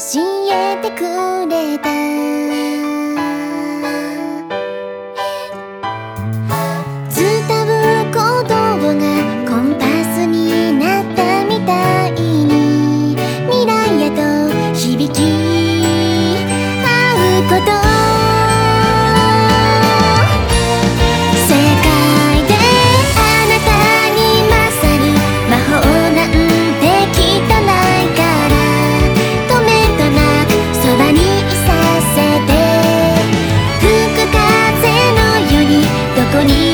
教えてくれた。に